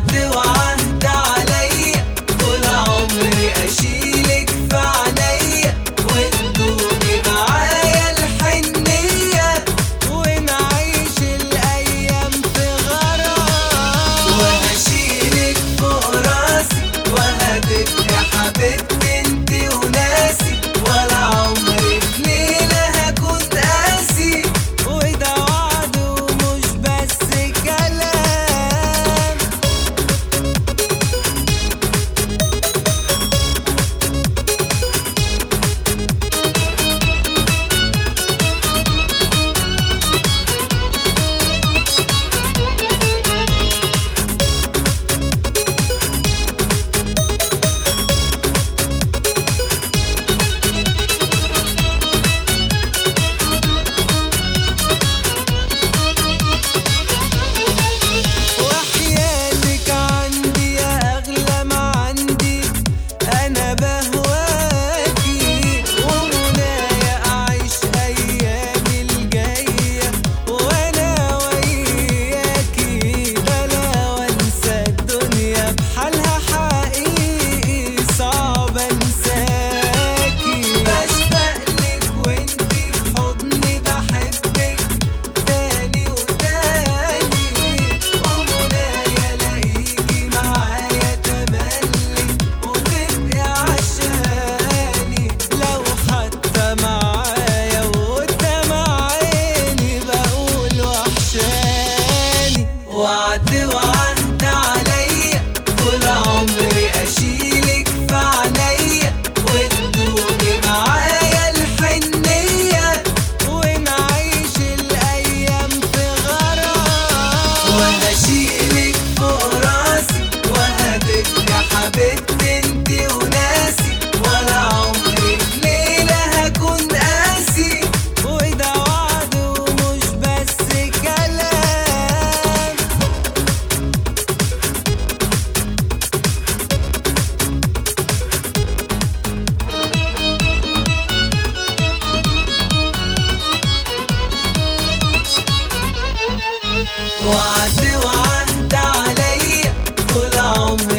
do I? وعد وعنت علي طول عمري